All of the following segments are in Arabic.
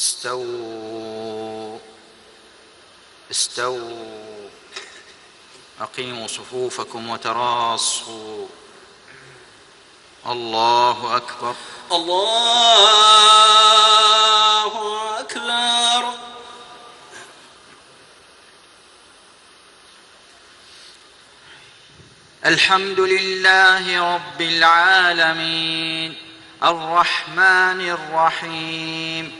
استووا استووا أقيموا صفوفكم وتراصوا الله أكبر الله أكبر الحمد لله رب العالمين الرحمن الرحيم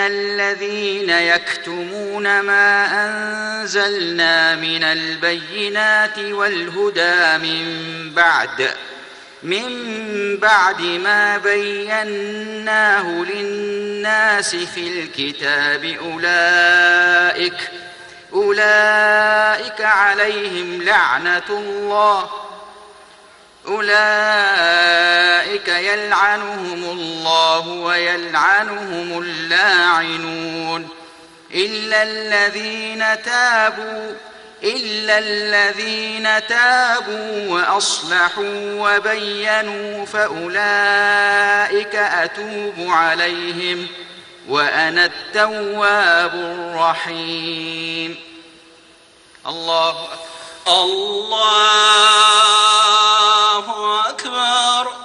الذين يكتمون ما أنزلنا من البينات والهدى من بعد من بعد ما بيناه للناس في الكتاب أولئك أولئك عليهم لعنة الله أولئك يلعنهم الله ويلعنهم اللاعنون. إلا الذين تابوا إلا الذين تابوا وأصلحوا وبينوا فأولئك أتوب عليهم وأنا التواب الرحيم. الله أكبر. الله أكبر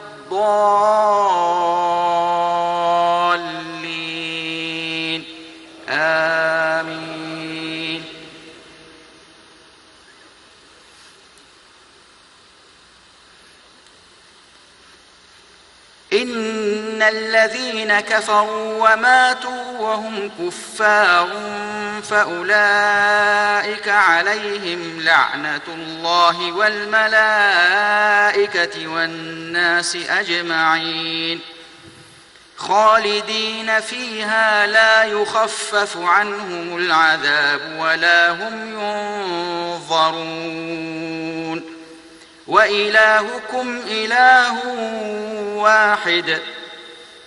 الضالين. آمين. إن الذين كفروا وماتوا وهم كفار فأولئك عليهم لعنة الله والملائكة والناس أجمعين. خالدين فيها لا يخفف عنهم العذاب ولا هم ينظرون. وإلهكم إله واحد.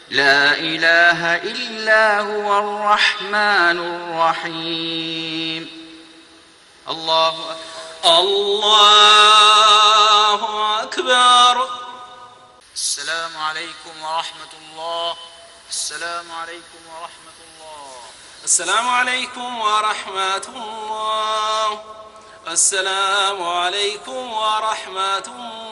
لا إله إلا هو الرحمن الرحيم. الله أكبر. الله أكبر. السلام عليكم ورحمة الله. السلام عليكم ورحمة الله. السلام عليكم ورحمة الله. السلام عليكم ورحمة الله